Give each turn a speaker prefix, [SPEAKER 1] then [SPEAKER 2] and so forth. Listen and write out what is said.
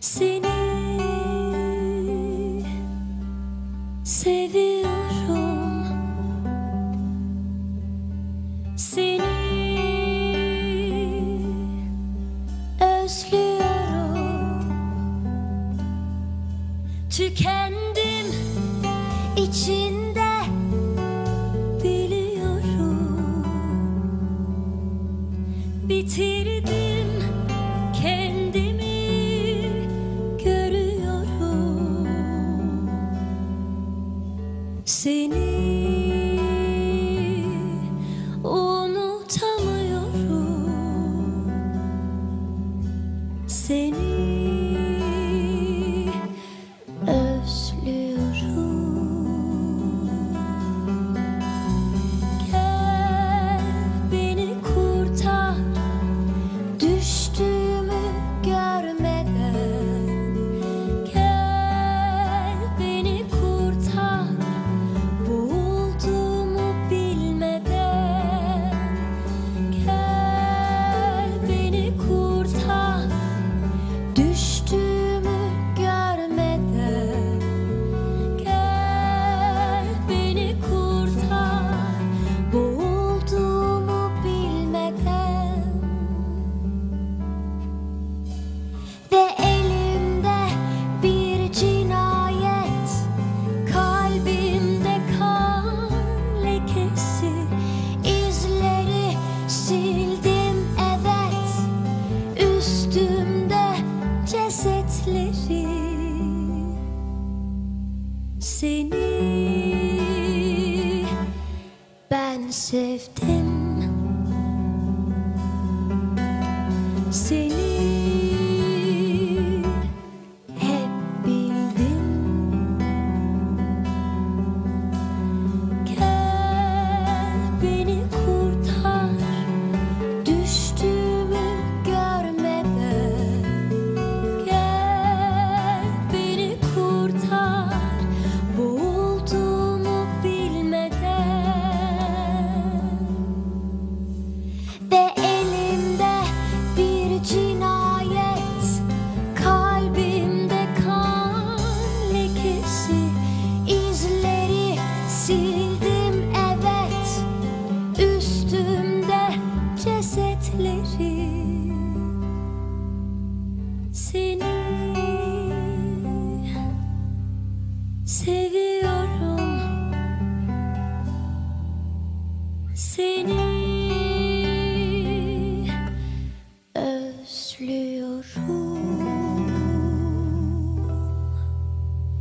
[SPEAKER 1] Seni seviyorum. Seni özlüyorum. Tükendim içinde biliyorum. Bitirdim Seni seni ben sevdim seni. Seviyorum. Seni.